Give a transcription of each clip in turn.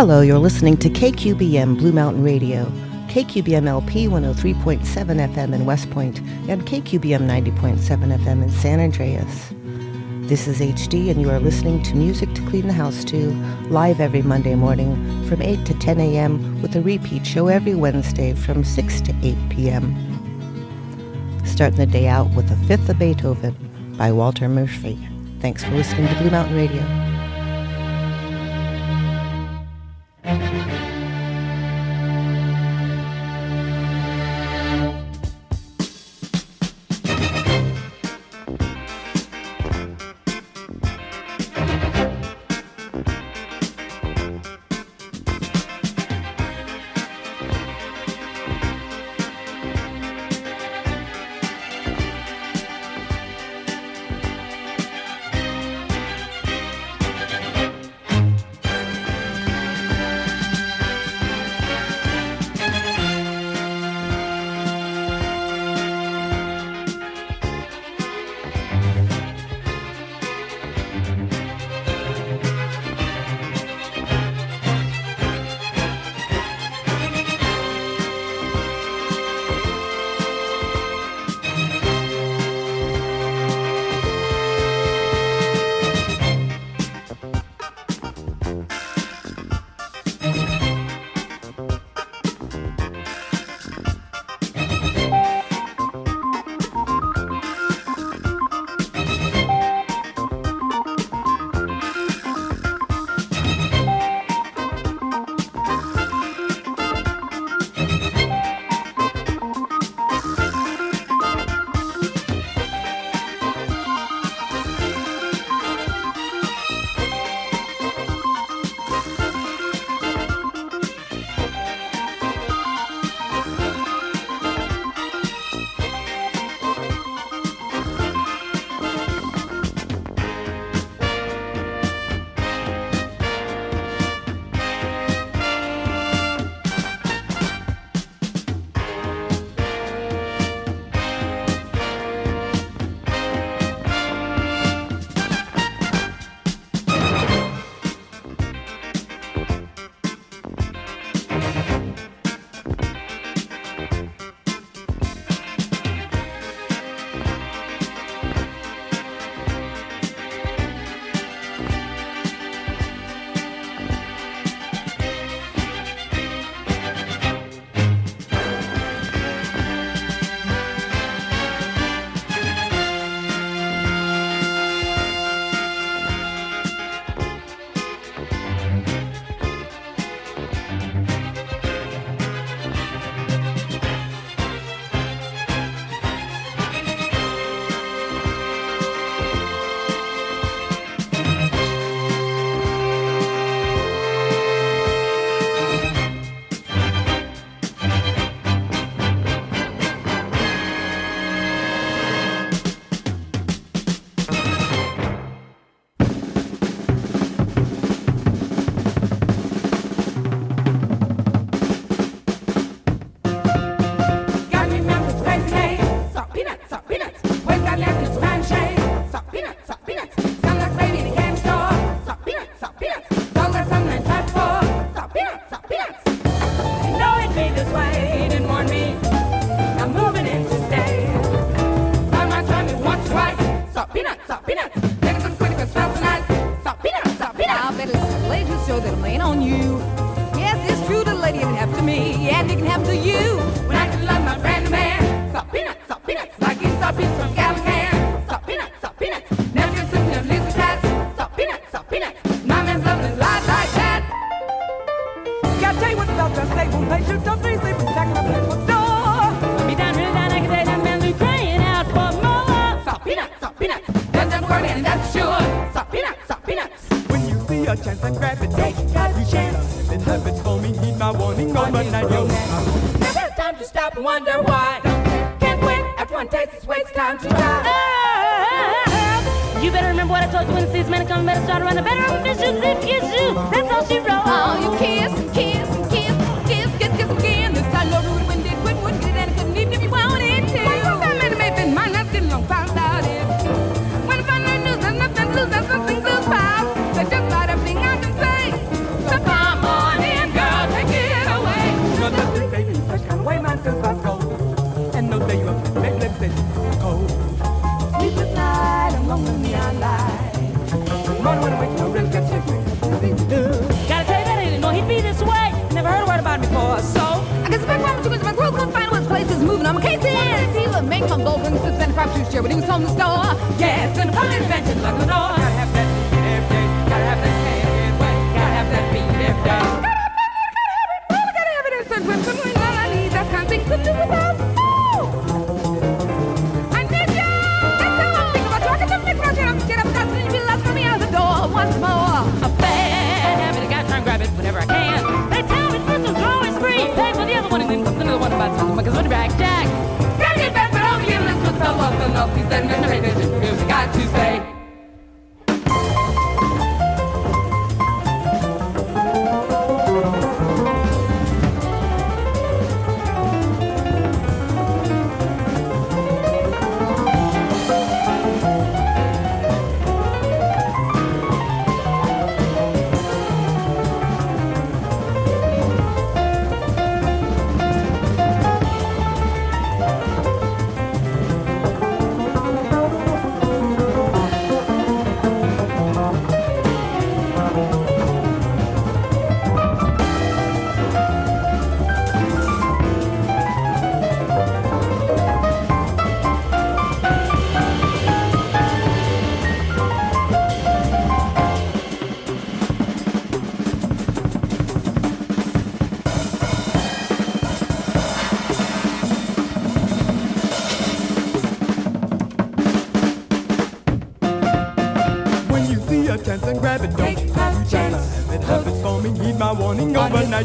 Hello, you're listening to KQBM Blue Mountain Radio, KQBM LP 103.7 FM in West Point, and KQBM 90.7 FM in San Andreas. This is HD, and you are listening to Music to Clean the House to, live every Monday morning from 8 to 10 a.m., with a repeat show every Wednesday from 6 to 8 p.m. Starting the day out with a fifth of Beethoven by Walter Murphy. Thanks for listening to Blue Mountain Radio.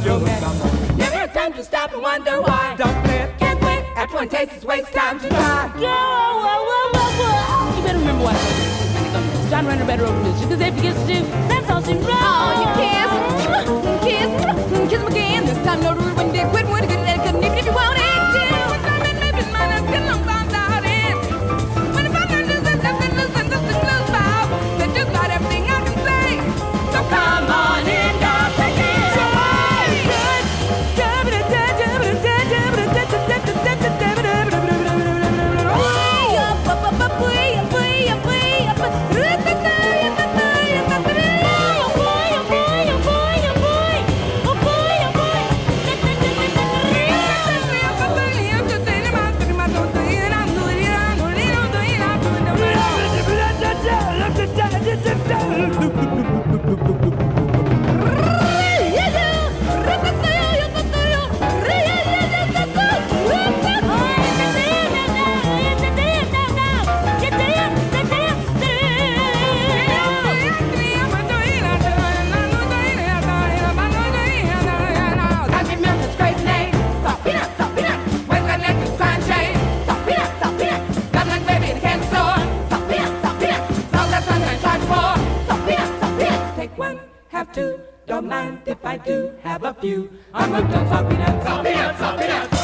you'll get. Never time to stop and wonder why. Don't flip, can't wait. At one taste, it's waste time to try. Go, whoa, whoa, You better remember what John Renner better open this because if he gets to, that's all she wrote. Oh, you kiss, kiss, kiss him again. This time no rude when they quit, would good, and couldn't even if you wanted to. have a few. I'm a on salty nuts. Salty nuts, salty nuts.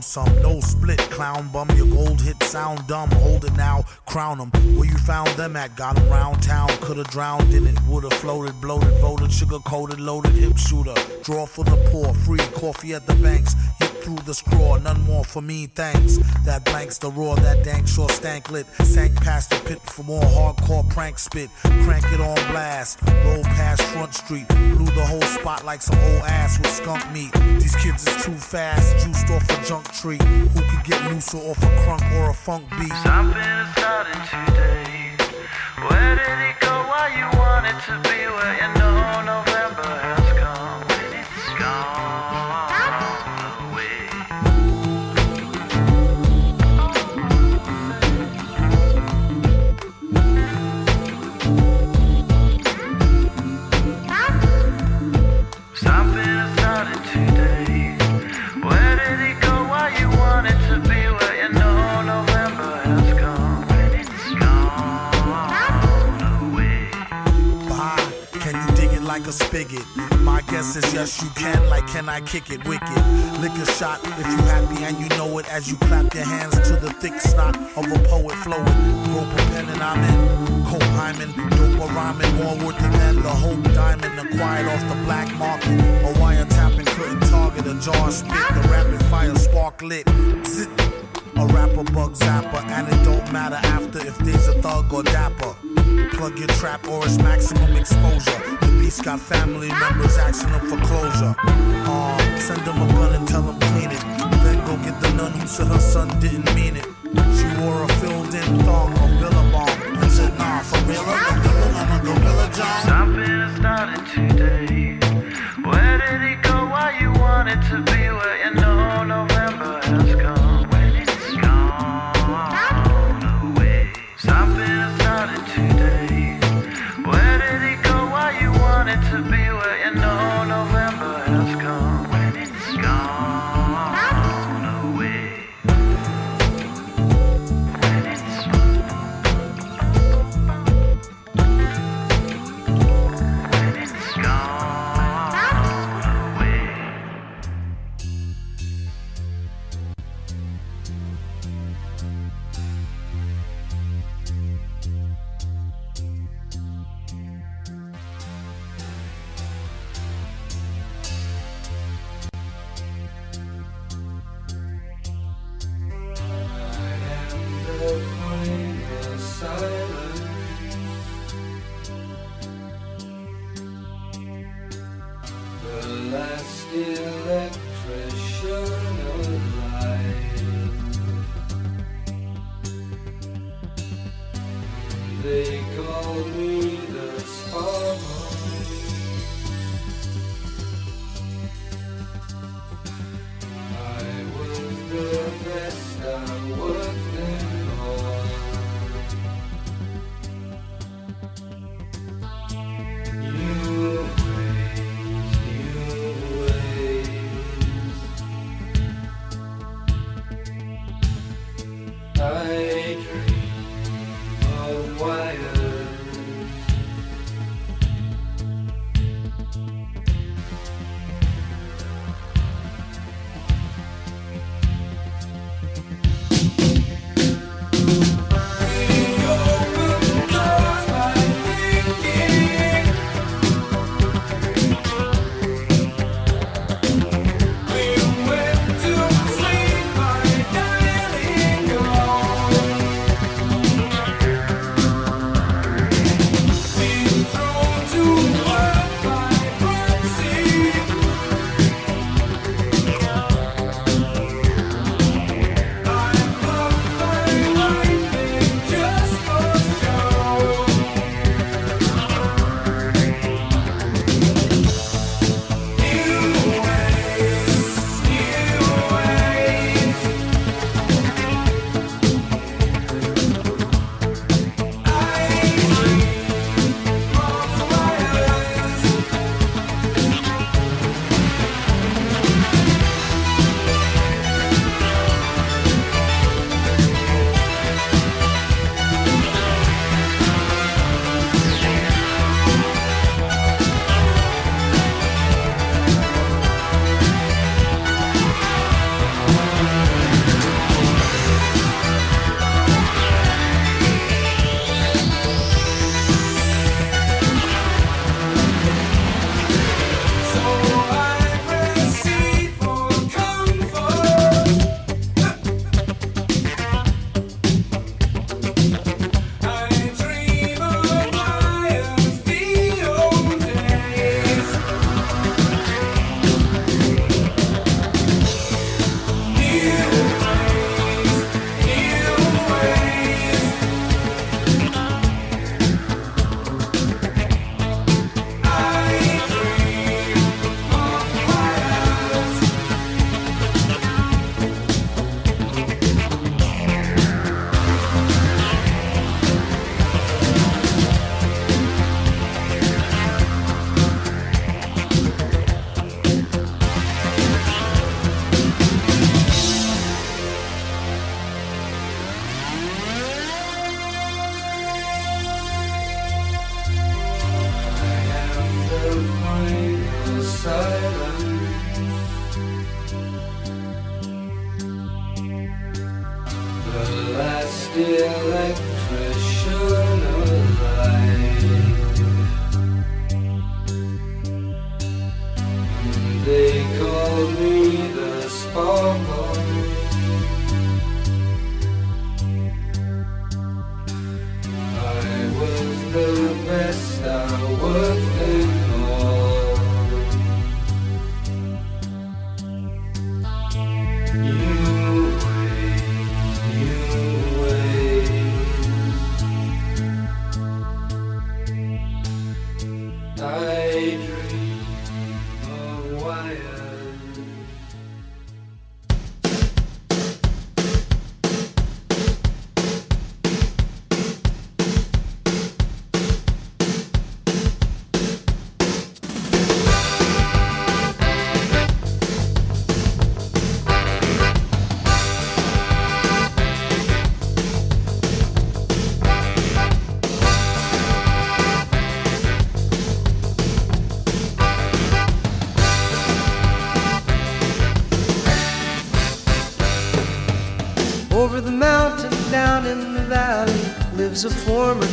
Some. No split, clown bum. Your gold hit sound dumb. Hold it now, crown them. Where you found them at? Got them round town. Could've drowned in it. Would've floated, bloated, voted, sugar coated, loaded, hip shooter. Draw for the poor, free coffee at the banks. Through the straw, none more for me, thanks. That blanks the roar, that dank sure stank lit. Sank past the pit for more hardcore prank spit. Crank it on blast, roll past Front Street. Blew the whole spot like some old ass with skunk meat. These kids is too fast, juiced off a junk tree. Who could get looser off a crunk or a funk beat? Something starting today. Where did it guess is yes, you can. Like, can I kick it wicked? Lick a shot if you happy and you know it as you clap your hands to the thick snot of a poet flowing. Rope a pen and I'm in. Cope Hyman, dope a rhyming, more worth than the hope diamond acquired off the black market. A wiretapping couldn't target a jar spit. The rapid fire spark lit. Zit. A rapper bug zapper, and it don't matter after if there's a thug or dapper. Plug your trap or it's maximum exposure. The beast got family members asking them for closure. Uh, send them a gun and tell them clean it. Then go get the nun who said her son didn't mean it. She wore a filled in thong of Billabong and said, nah, for real, I'm a gorilla, I'm a gorilla, John. Something is starting today. Where did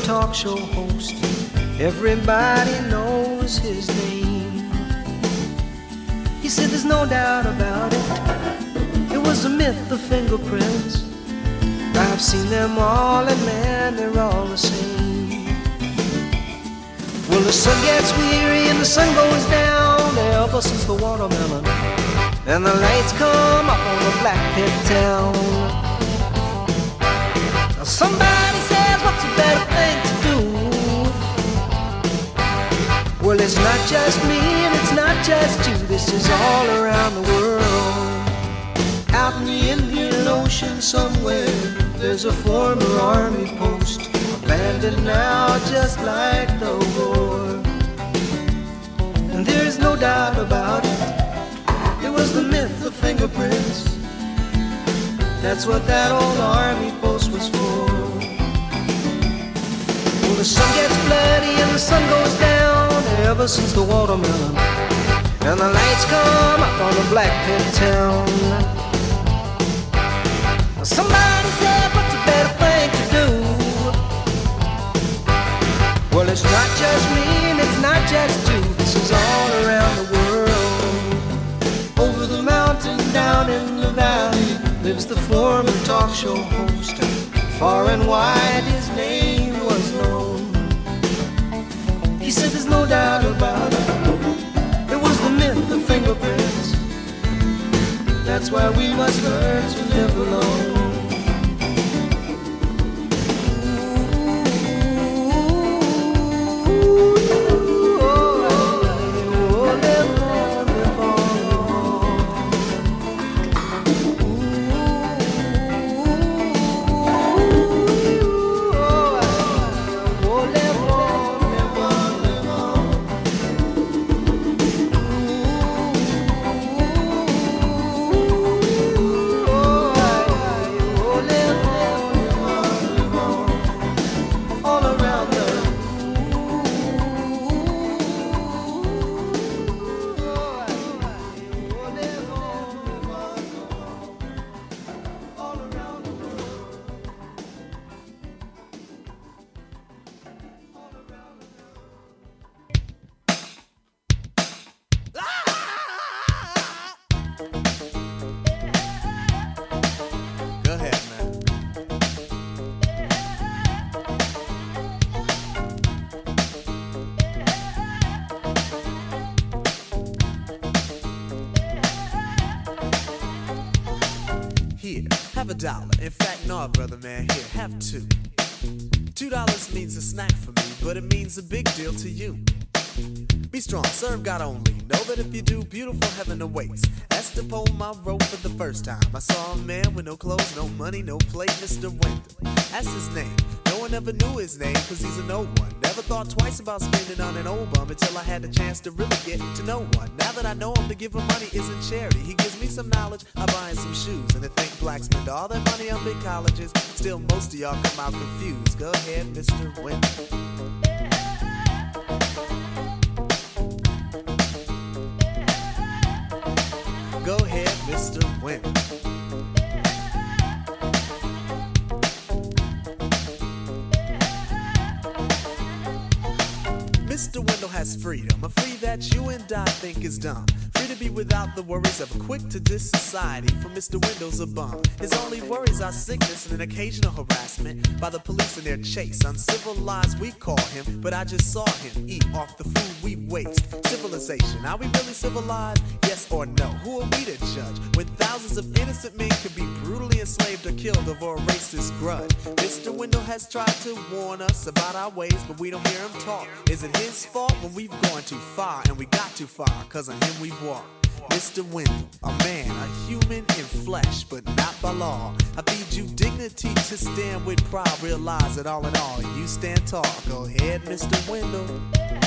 talk show host. Everybody knows his name. He said there's no doubt about it. It was a myth, the fingerprints. I've seen them all, and man, they're all the same. Well, the sun gets weary and the sun goes down ever since the watermelon. And the lights come up on the black pit town. Now somebody it's not just me and it's not just you. This is all around the world. Out in the Indian Ocean somewhere, there's a former army post. Abandoned now, just like the war. And there's no doubt about it. It was the myth of fingerprints. That's what that old army post was for. Well, the sun gets bloody and the sun goes down ever since the watermelon. And the lights come up on the black pit town. Somebody said, what's a better thing to do? Well, it's not just me and it's not just you. This is all around the world. Over the mountain, down in the valley, lives the former talk show host. Far and wide, his name doubt about it. It was the myth of fingerprints. That's why we must learn to live alone. Brother man. Here, have two. Two dollars means a snack for me, but it means a big deal to you. Be strong, serve God only. Know that if you do, beautiful heaven awaits. That's the poem I wrote for the first time. I saw a man with no clothes, no money, no plate, Mr. Wendell. That's his name. No one ever knew his name, cause he's a no one. Never thought twice about spending on an old bum until I had the chance to really get to know one. Now that I know him, to give him money isn't charity. He gives me some knowledge, I buy him some shoes. And to think blacks spend all their money on big colleges, still most of y'all come out confused. Go ahead, Mr. Wendell. Go ahead, Mr. Wendell. Mr. Wendell has freedom, a free that you and I think is dumb. Free to be without the worries of a quick to diss society, for Mr. Wendell's a bum. His only worries are sickness and an occasional harassment by the police in their chase. Uncivilized, we call him, but I just saw him eat off the food we waste. Civilization, are we really civilized? Yes or no? Who are we to judge when thousands of innocent men could be brutally enslaved or killed over a racist grudge? Mr. Wendell has tried to warn us about our ways, but we don't hear him talk. Is it his when we've gone too far and we got too far? Cause on him we've walked. Mr. Wendell, a man, a human in flesh, but not by law. I feed you dignity to stand with pride. Realize that all in all, you stand tall. Go ahead, Mr. Wendell.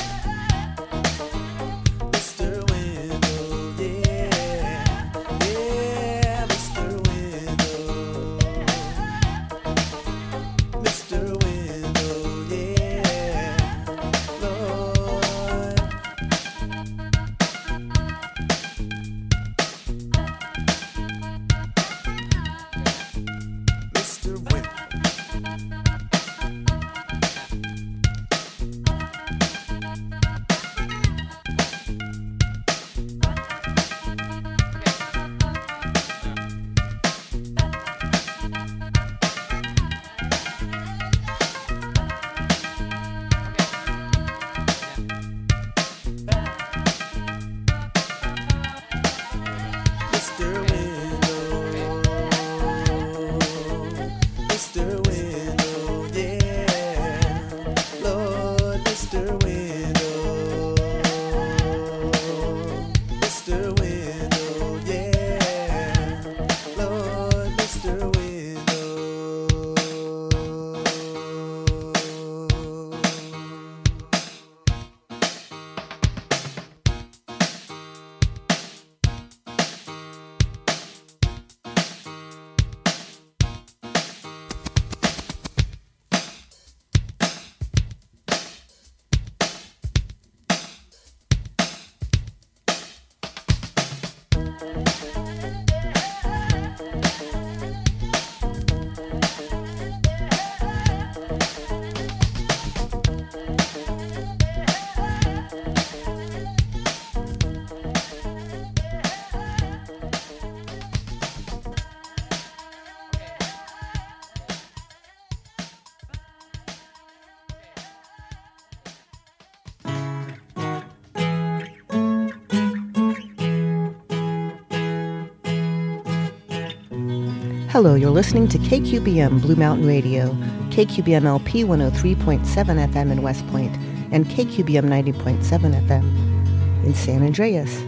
Hello, you're listening to KQBM Blue Mountain Radio, KQBM LP 103.7 FM in West Point, and KQBM 90.7 FM in San Andreas.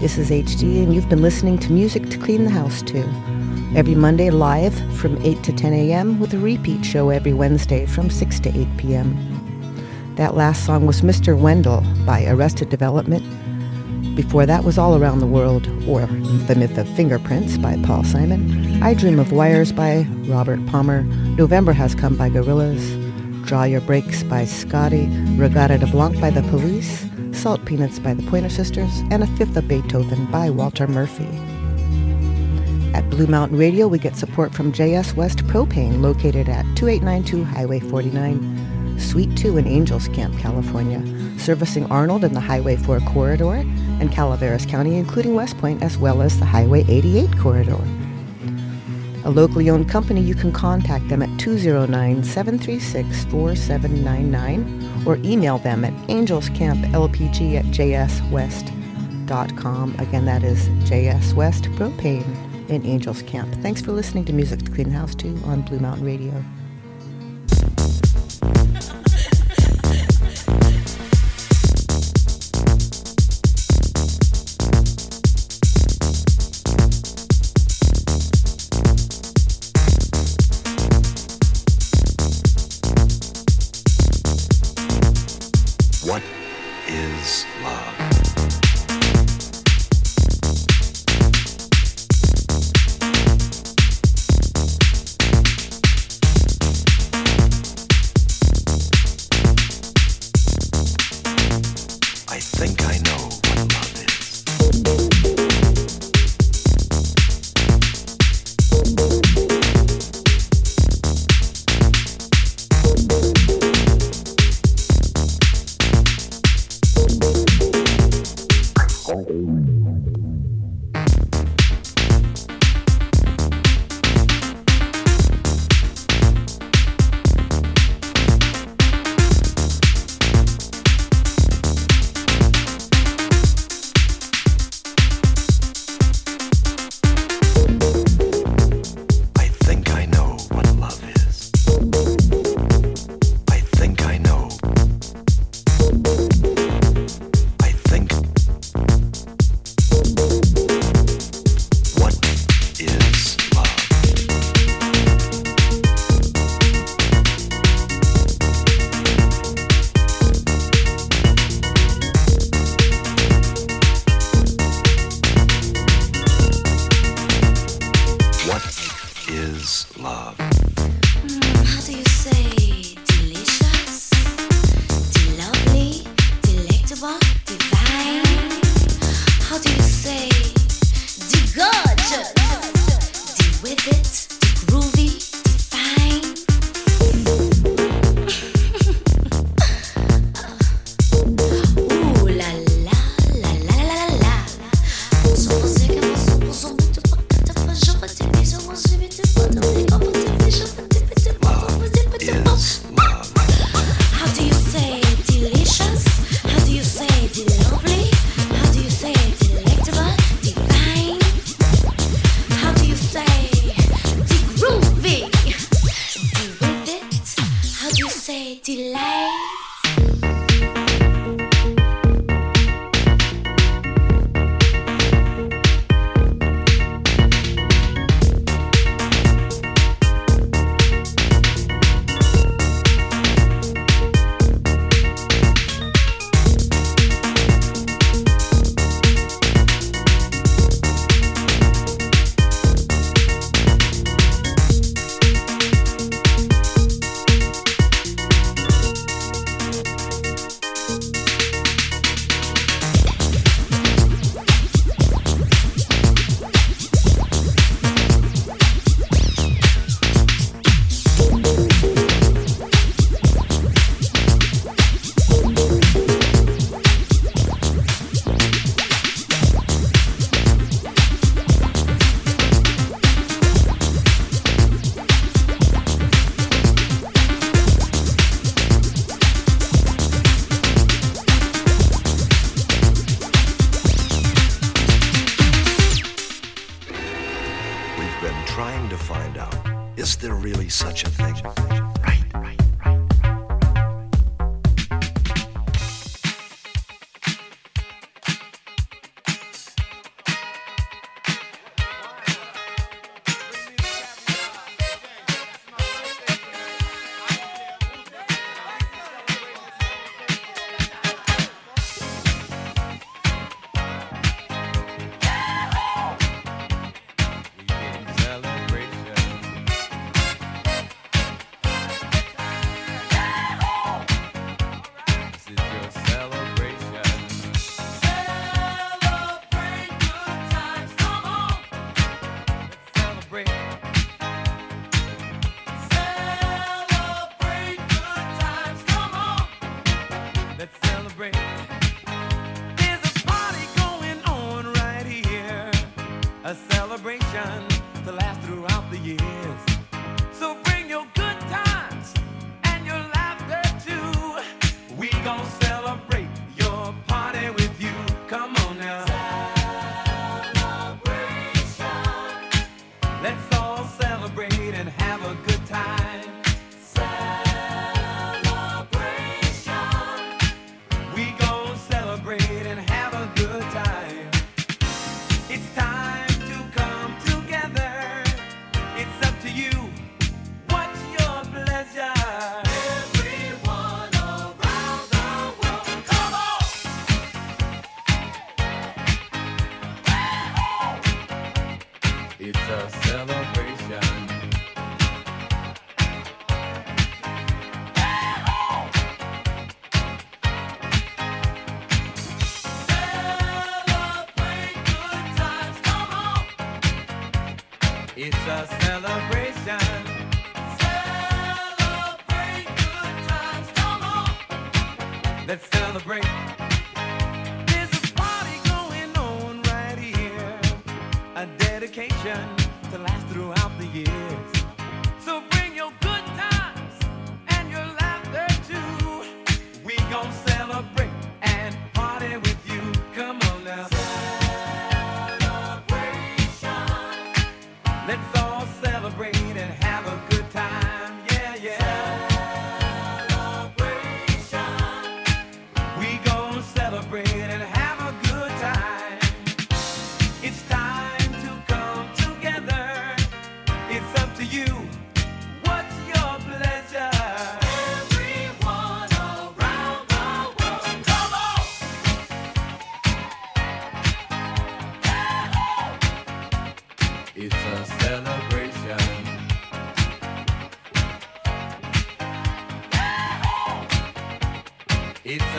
This is HD, and you've been listening to music to clean the house to. Every Monday live from 8 to 10 a.m., with a repeat show every Wednesday from 6 to 8 p.m. That last song was Mr. Wendell by Arrested Development. Before that was All Around the World, or The Myth of Fingerprints by Paul Simon. I Dream of Wires by Robert Palmer. November Has Come by Gorillaz. Draw Your Brakes by Scotty. Reggatta de Blanc by The Police. Salt Peanuts by the Pointer Sisters. And A Fifth of Beethoven by Walter Murphy. At Blue Mountain Radio, we get support from JS West Propane, located at 2892 Highway 49, Suite 2 in Angels Camp, California, servicing Arnold and the Highway 4 corridor and Calaveras County, including West Point, as well as the Highway 88 corridor. A locally owned company, you can contact them at 209 736 4799 or email them at angelscamplpg at jswest.com. Again, that is JS West Propane in Angels Camp. Thanks for listening to Music to Clean House to on Blue Mountain Radio.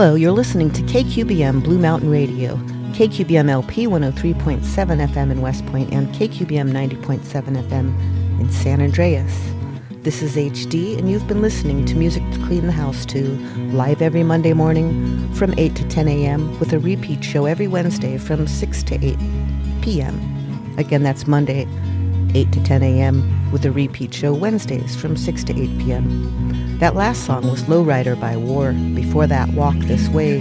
Hello, you're listening to KQBM Blue Mountain Radio, KQBM LP 103.7 FM in West Point, and KQBM 90.7 FM in San Andreas. This is HD, and you've been listening to Music to Clean the House to, live every Monday morning from 8 to 10 a.m., with a repeat show every Wednesday from 6 to 8 p.m. Again, that's Monday, 8 to 10 a.m., with a repeat show Wednesdays from 6 to 8 p.m. That last song was Lowrider by War. Before that, Walk This Way,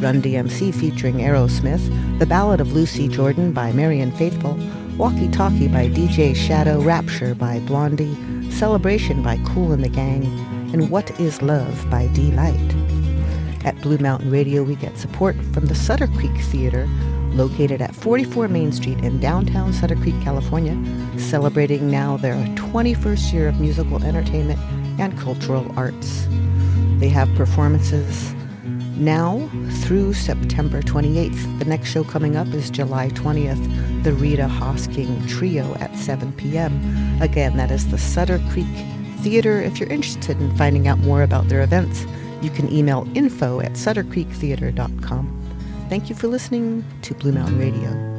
Run DMC featuring Aerosmith, The Ballad of Lucy Jordan by Marianne Faithfull, Walkie Talkie by DJ Shadow, Rapture by Blondie, Celebration by Kool and the Gang, and What Is Love by Deee-Lite. At Blue Mountain Radio, we get support from the Sutter Creek Theater, located at 44 Main Street in downtown Sutter Creek, California, celebrating now their 21st year of musical entertainment and cultural arts. They have performances now through September 28th. The next show coming up is July 20th, the Rita Hosking Trio at 7 p.m. Again, that is the Sutter Creek Theater. If you're interested in finding out more about their events, you can email info at suttercreektheater.com. Thank you for listening to Blue Mountain Radio.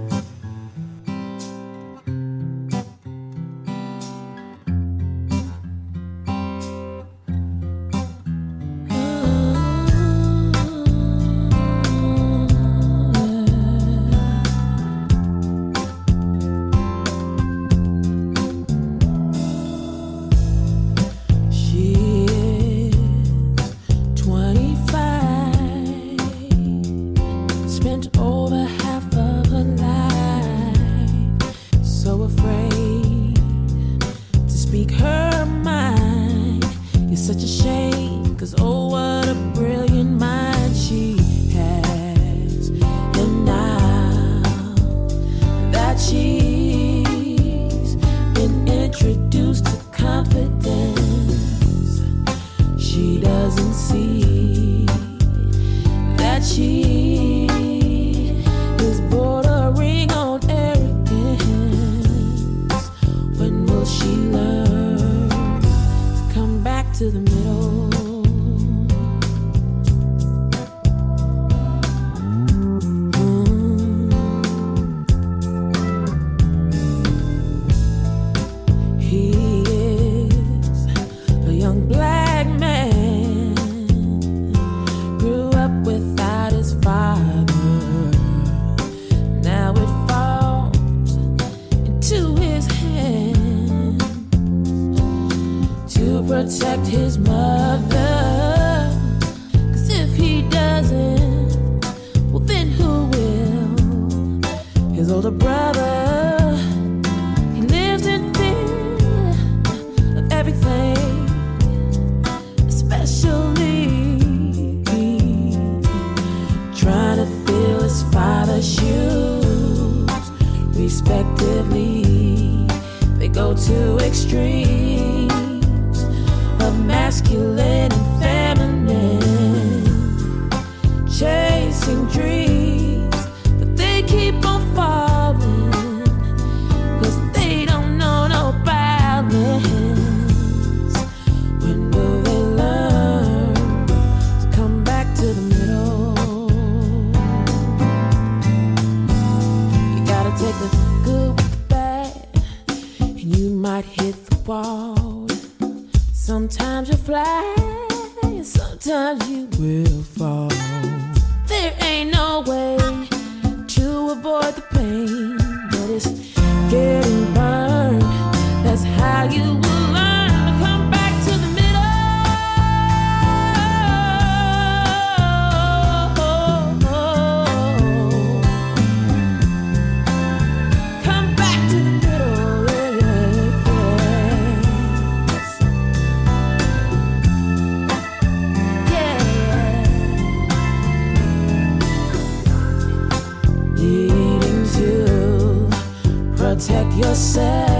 Yourself.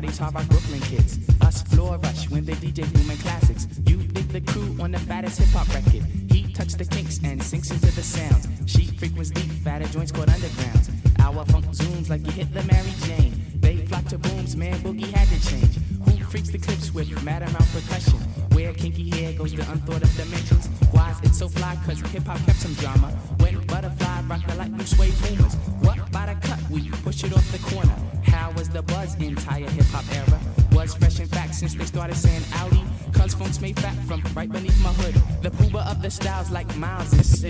These hard rock Brooklyn kids. Us floor rush when they DJ booming classics. You dig the crew on the fattest hip hop record. He touch the kinks and sinks into the sounds. She frequents deep, fatter joints called undergrounds. Our funk zooms like you hit the Mary Jane. They flock to booms, man, boogie had to change. Who freaks the clips with mad amount percussion? Where kinky hair goes to unthought of dimensions. Why is it so fly? Cause hip hop kept some drama. When butterfly rock the like you sway pumas. What by the cut? Push it off the corner. How was the buzz entire hip hop era? Was fresh in fact since they started saying Audi. Cause funk's made fat from right beneath my hood. The pooba of the styles like Miles is-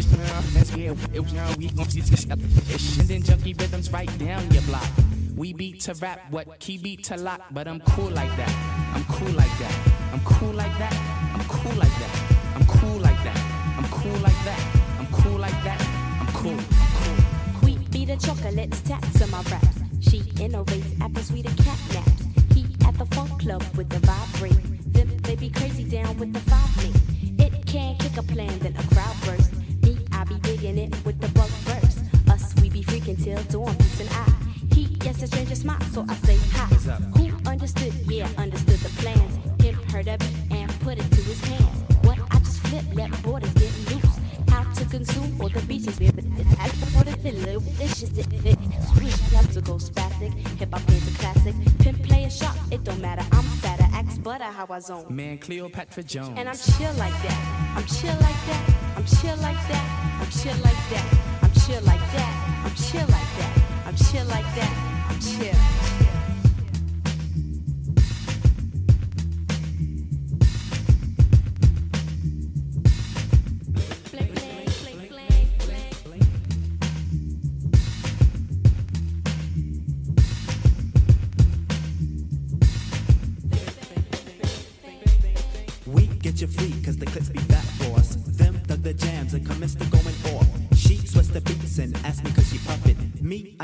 that's yeah, it was now we gon' see this and then junky rhythms right down your block. We beat to rap, what key beat to lock, but I'm cool like that. I'm cool like that. I'm cool like that. I'm cool like that. I'm cool like that. I'm cool like that. I'm cool like that. I'm cool. We be the chocolates, taps on my raps. She innovates after sweet and cat naps. He at the funk club with the vibrate. Them they be crazy down with the five me. It can't kick a plan, then a crowd burst. Me, I be digging it with the bug verse. Us, we be freaking till dawn beats an eye. He gets a stranger smile, so I say hi. Who understood? Yeah, understood the plans. Him heard of it and put it to his hands. What I just flip, let borders consume all the beaches, it's had for the filler. It's just it fit. Switch up to go spastic. Hip hop is a classic. Pimp play a shot, it don't matter. I'm fatter, axe butter, how I zone. Man, Cleopatra Jones. And I'm chill like that. I'm chill like that. I'm chill like that. I'm chill like that. I'm chill like that. I'm chill like that. I'm chill like that. I'm chill.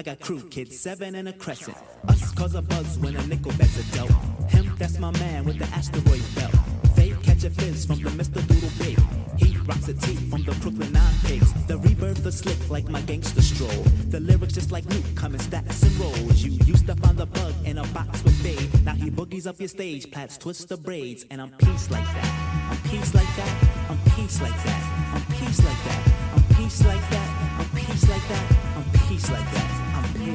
Got crew kids, seven and a crescent. Us cause a buzz when a nickel bags are dealt. Him, that's my man with the asteroid belt. They catch a fizz from the Mr. Doodle Big. He rocks a tee from the Brooklyn Nine Pigs. The rebirth is slick like my gangster stroll. The lyrics just like Luke, come in stacks and rolls. You used to find the bug in a box with fade. Now he boogies up your stage, plats twist the braids, and I'm peace like that. I'm peace like that. I'm peace like that. I'm peace like that. I'm peace like that. I'm peace like that. I'm peace like that.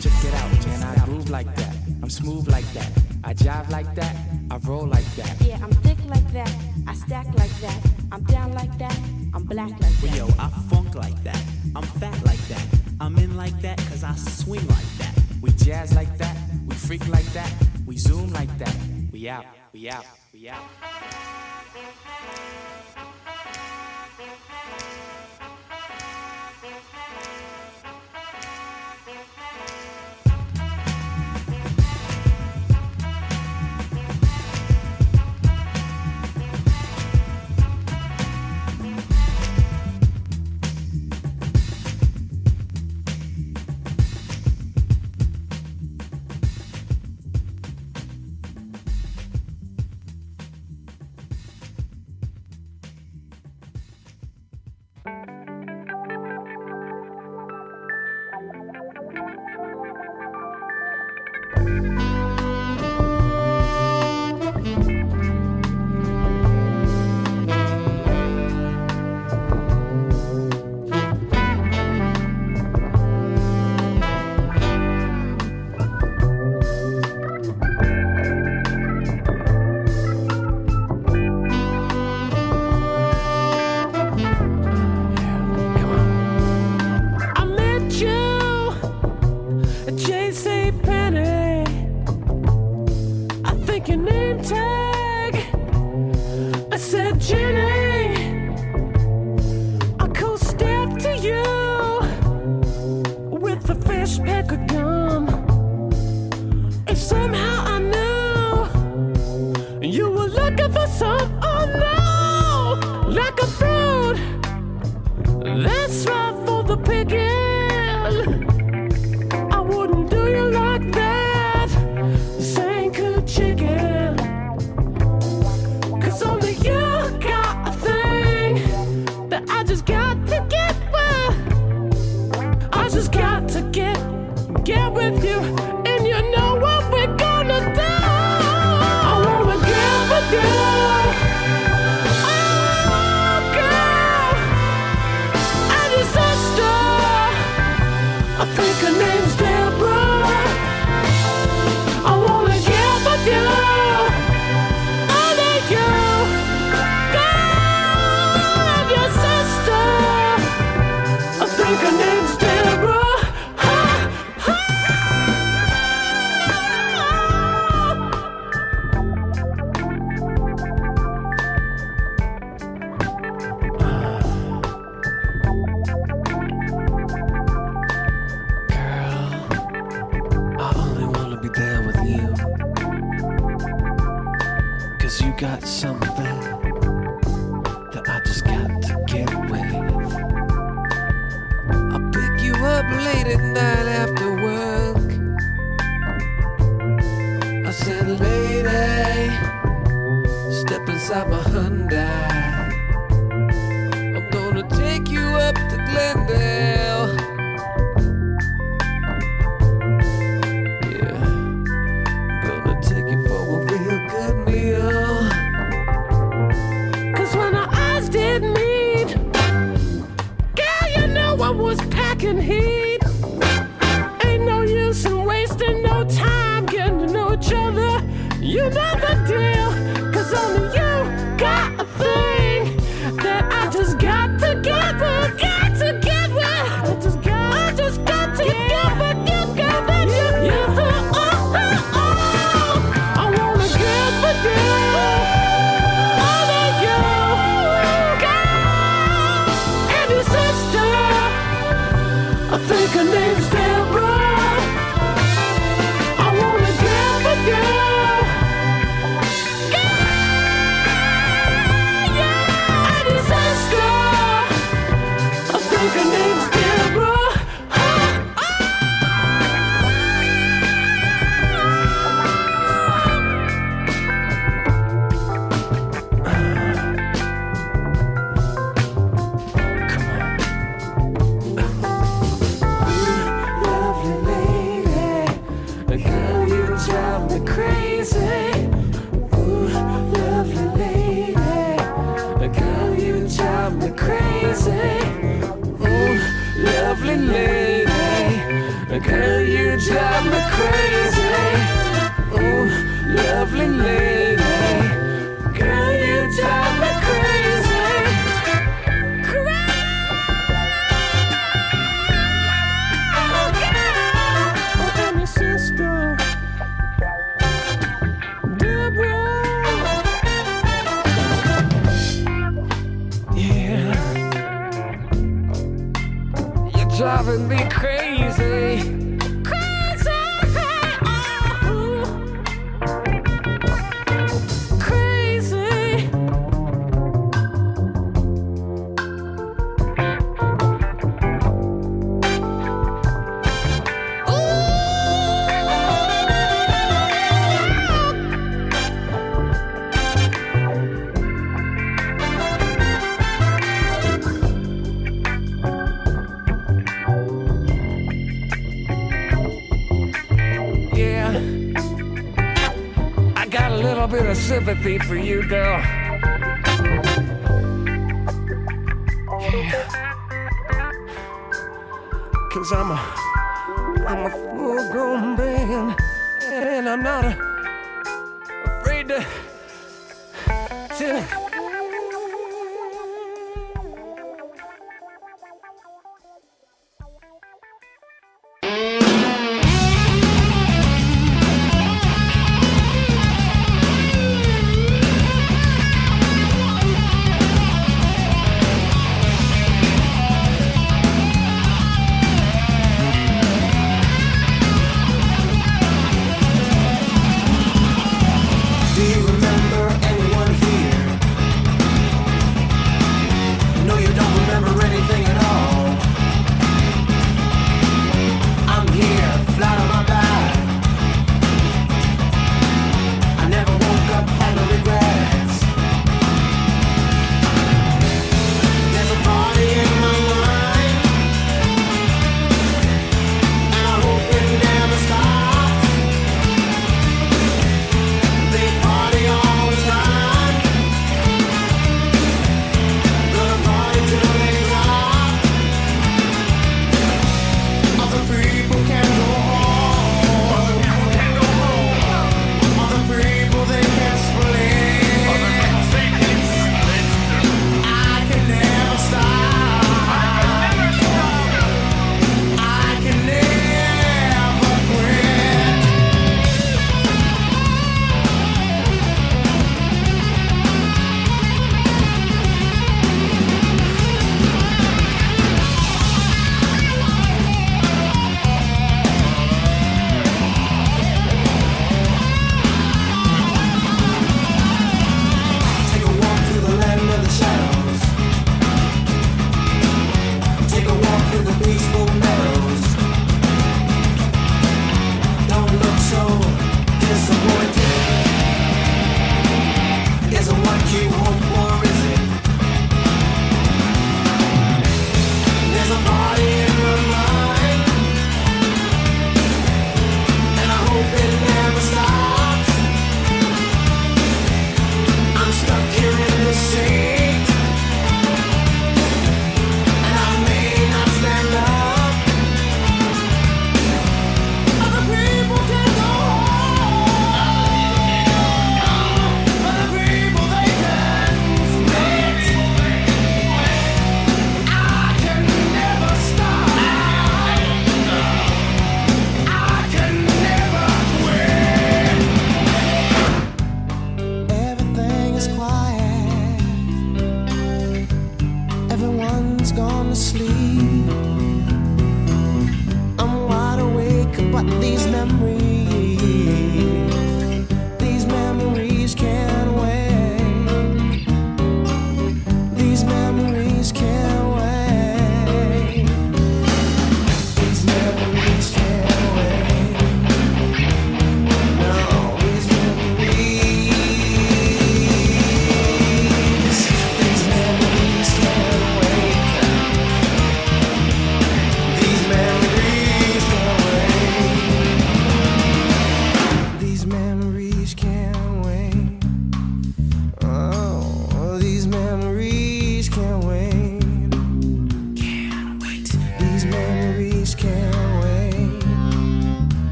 Check it out, man. I groove like that. I'm smooth like that. I jive like that. I roll like that. Yeah, I'm thick like that. I stack like that. I'm down like that. I'm black like that. Yo, I funk like that. I'm fat like that. I'm in like that cause I swing like that. We jazz like that. We freak like that. We zoom like that. We out. We out. We out.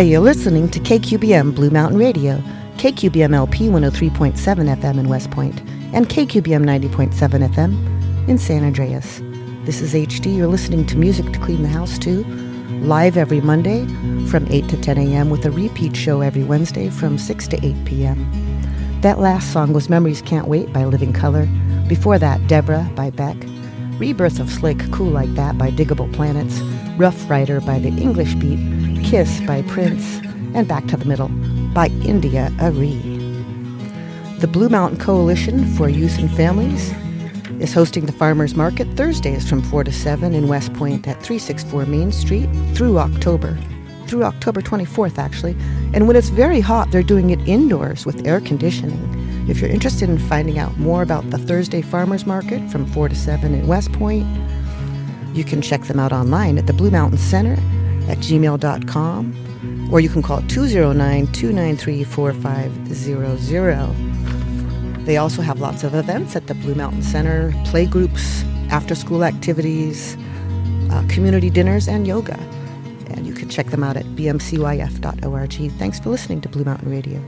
Hi, you're listening to KQBM Blue Mountain Radio, KQBM LP 103.7 FM in West Point, and KQBM 90.7 FM in San Andreas. This is HD. You're listening to music to clean the house to, live every Monday from 8 to 10 a.m. with a repeat show every Wednesday from 6 to 8 p.m. That last song was Memories Can't Wait by Living Colour. Before that, Deborah by Beck. Rebirth of Slick, Cool Like That by Digable Planets. Rough Rider by The English Beat. Kiss by Prince. And Back to the Middle by India Ari. The Blue Mountain Coalition for Youth and Families is hosting the Farmers Market Thursdays from 4 to 7 in West Point at 364 Main Street through October. Through October 24th, actually. And when it's very hot, they're doing it indoors with air conditioning. If you're interested in finding out more about the Thursday Farmers Market from 4 to 7 in West Point, you can check them out online at the Blue Mountain Center at gmail.com or you can call 209 293 4500. They also have lots of events at the Blue Mountain Center play groups, after school activities, uh, community dinners, and yoga. And you can check them out at bmcyf.org. Thanks for listening to Blue Mountain Radio.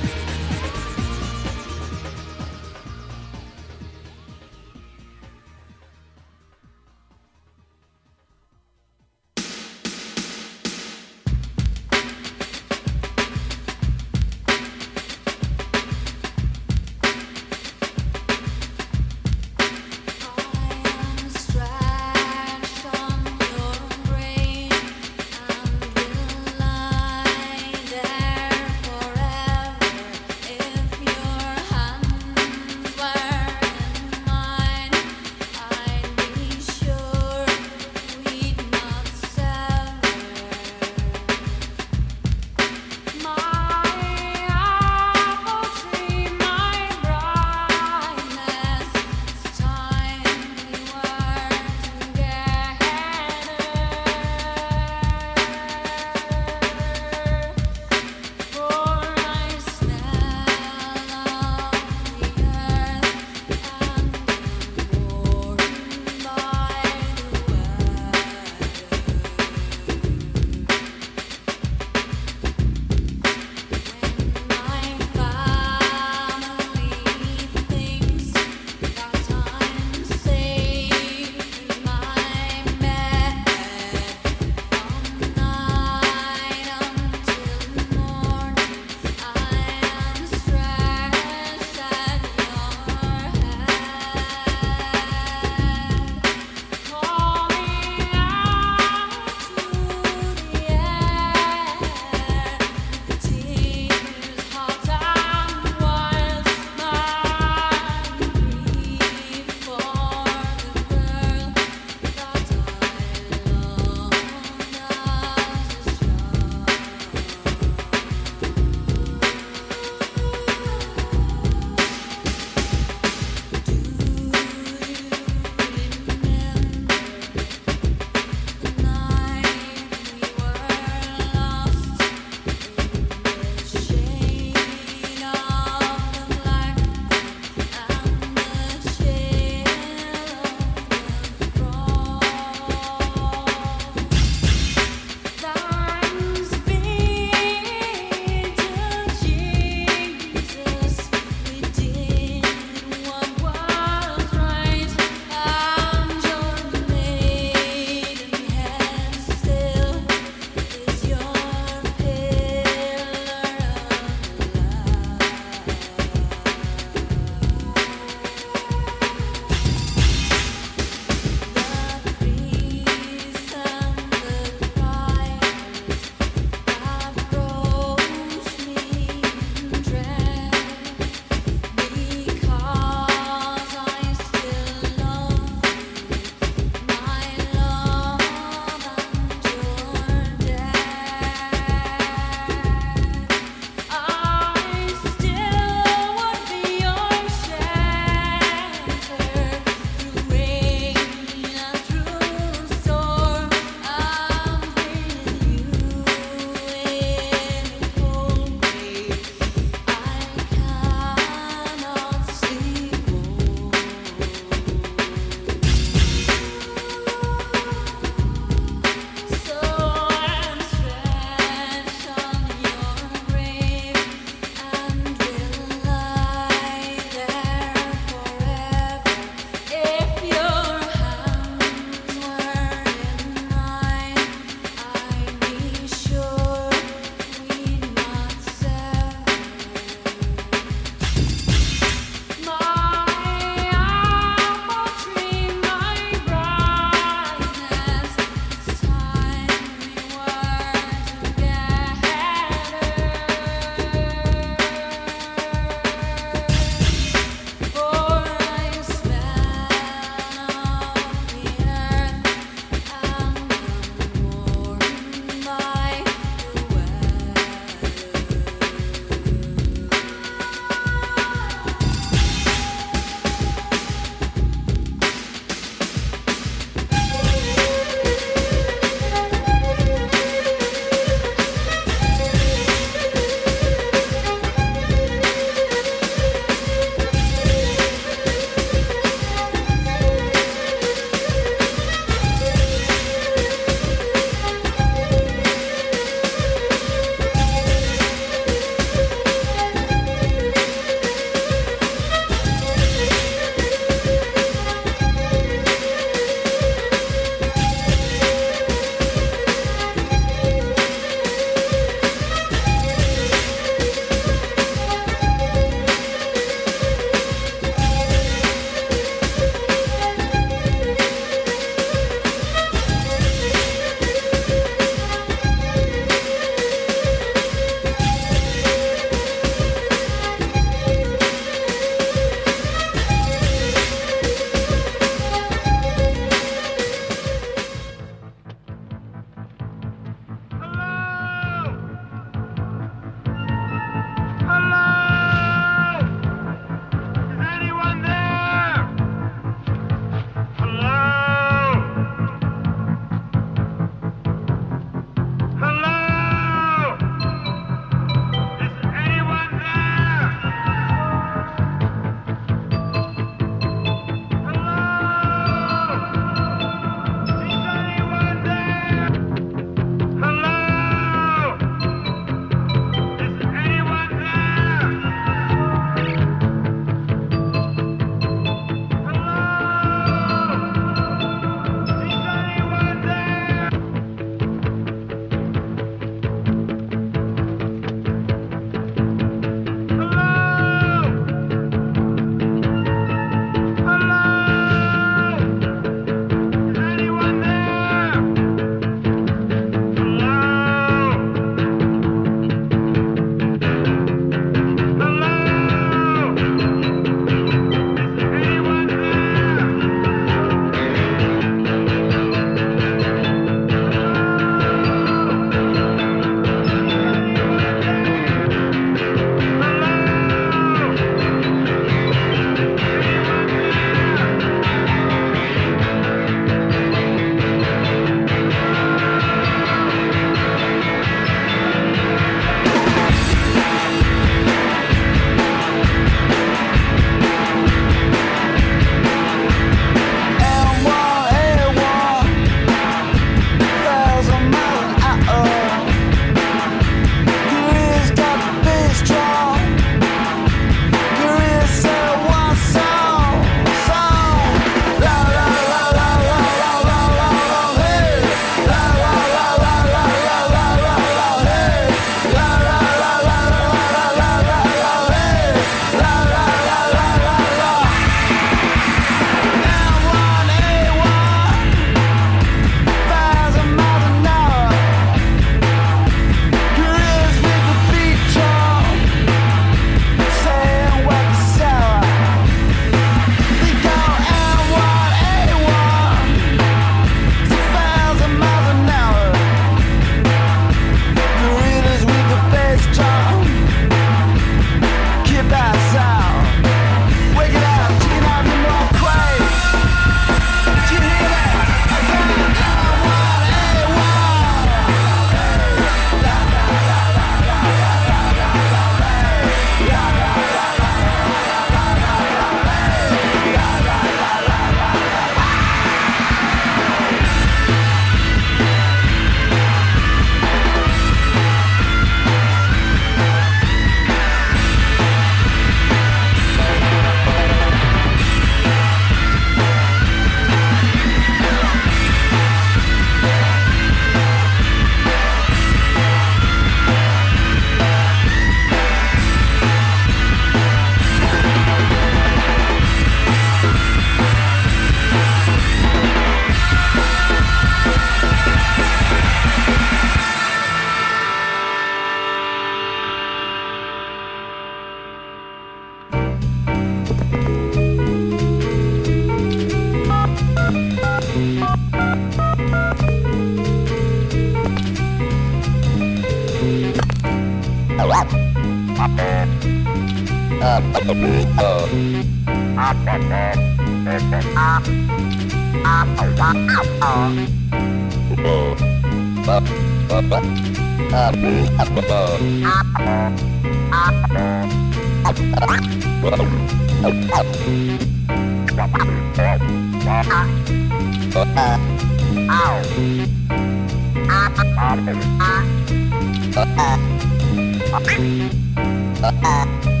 Uh-uh.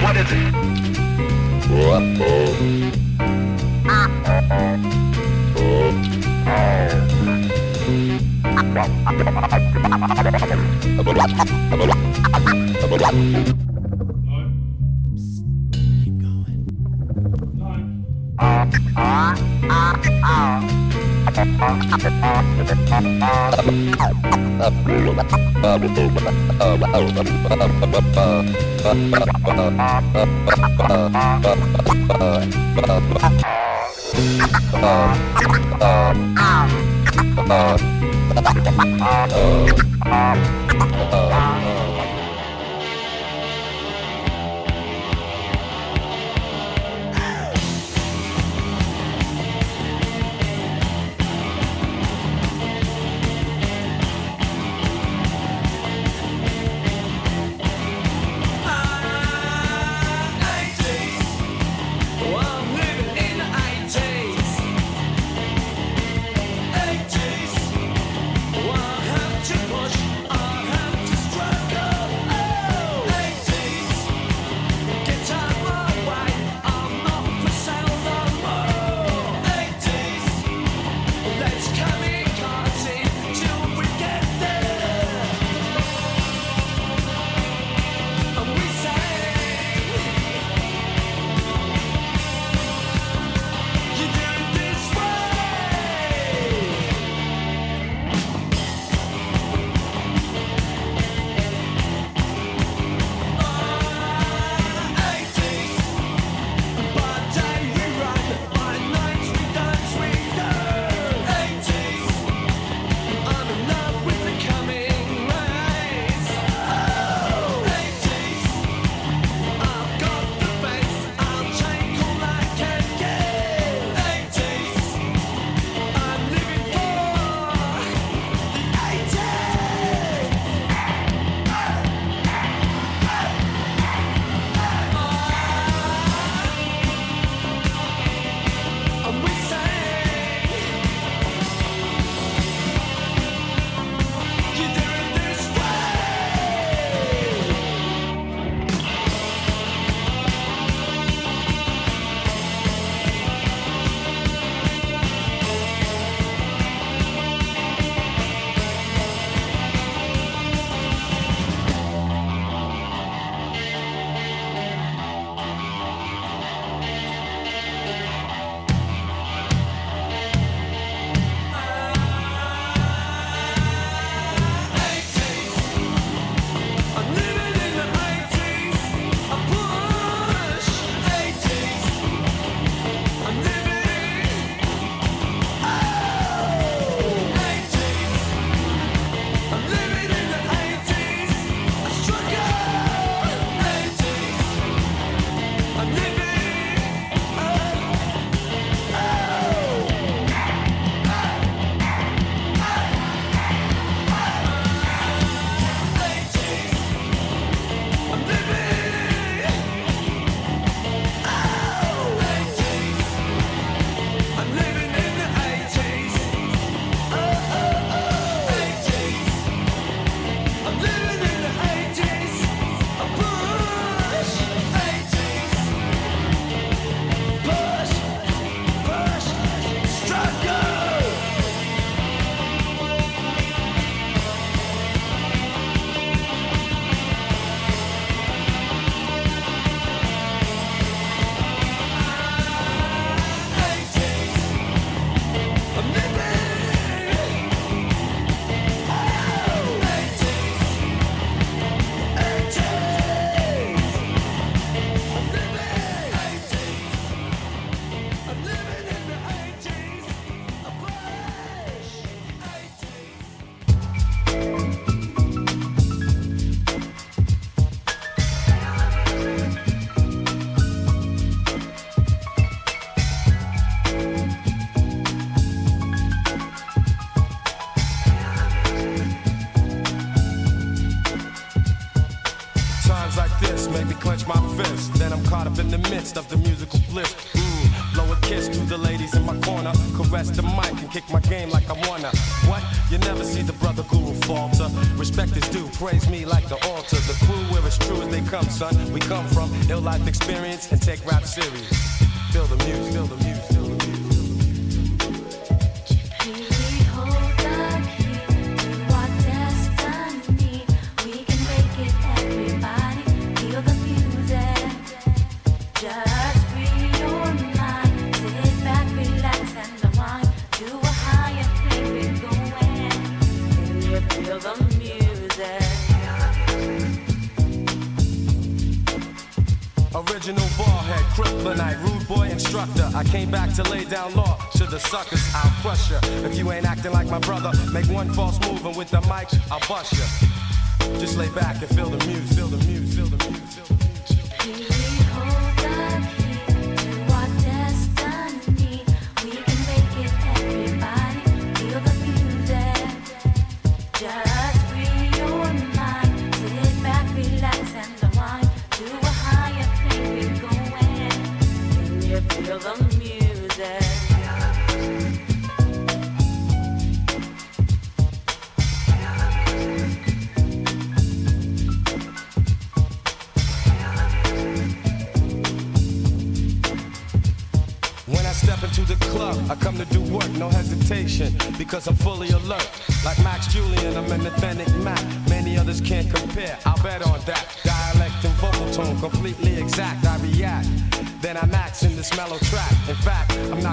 What is it? Well, I'm living in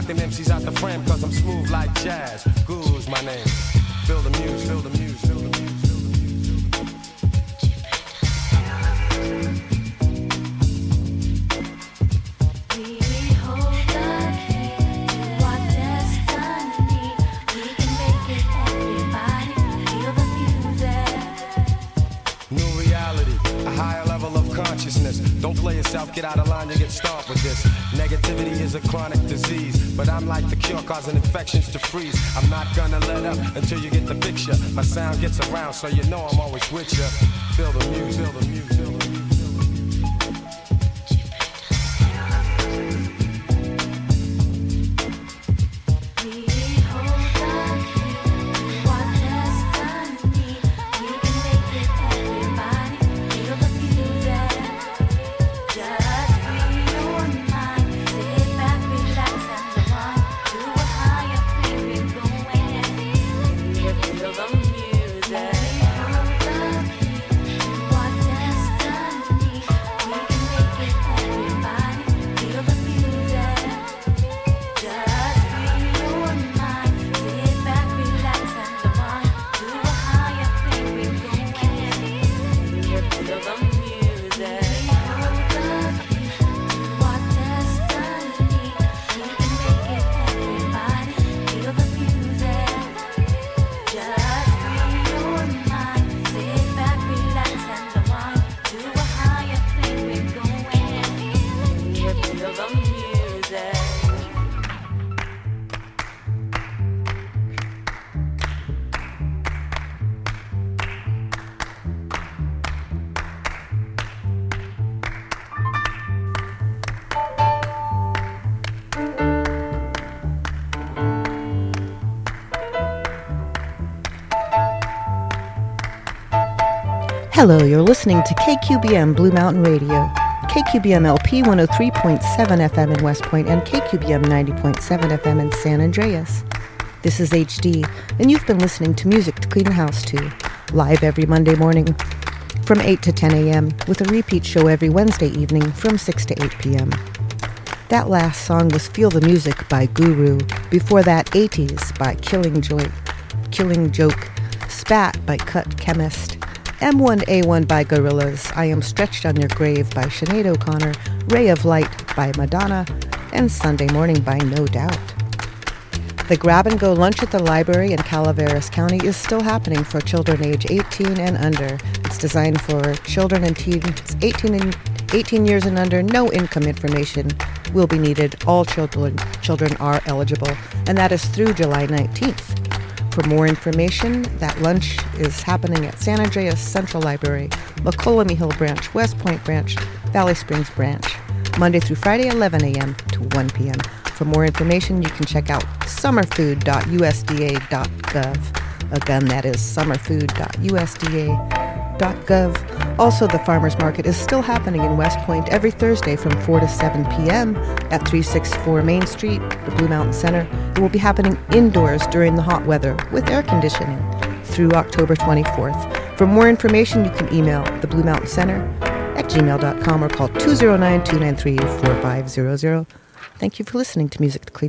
knocking MCs out the frame, cause I'm smooth like jazz. Guru's my name. Feel the music, feel the music, feel the music. Yourself, get out of line, you get stomped with this. Negativity is a chronic disease, but I'm like the cure causing infections to freeze. I'm not gonna let up until you get the picture. My sound gets around, so you know I'm always with you. Feel the music, feel the music. Hello, you're listening to KQBM Blue Mountain Radio, KQBM LP 103.7 FM in West Point, and KQBM 90.7 FM in San Andreas. This is HD, and you've been listening to music to clean the house to, live every Monday morning from 8 to 10 a.m., with a repeat show every Wednesday evening from 6 to 8 p.m. That last song was Feel the Music by Guru. Before that, 80s by Killing Joke, Killing Joke, Spat by Cut Chemist, M1A1 by Gorillaz, I Am Stretched on Your Grave by Sinead O'Connor, Ray of Light by Madonna, and Sunday Morning by No Doubt. The grab and go lunch at the library in Calaveras County is still happening for children age 18 and under. It's designed for children and teens 18 and 18 years and under. No income information will be needed. All children children are eligible, and that is through July 19th. For more information, that lunch is happening at San Andreas Central Library, Mokelumne Hill Branch, West Point Branch, Valley Springs Branch, Monday through Friday, 11 a.m. to 1 p.m. For more information, you can check out summerfood.usda.gov. Again, that is summerfood.usda.gov. Also, the farmers market is still happening in West Point every Thursday from 4 to 7 p.m. at 364 Main Street, the Blue Mountain Center. It will be happening indoors during the hot weather with air conditioning through October 24th. For more information, you can email the Blue Mountain Center at gmail.com or call 209 293 4500. Thank you for listening to Music to Clean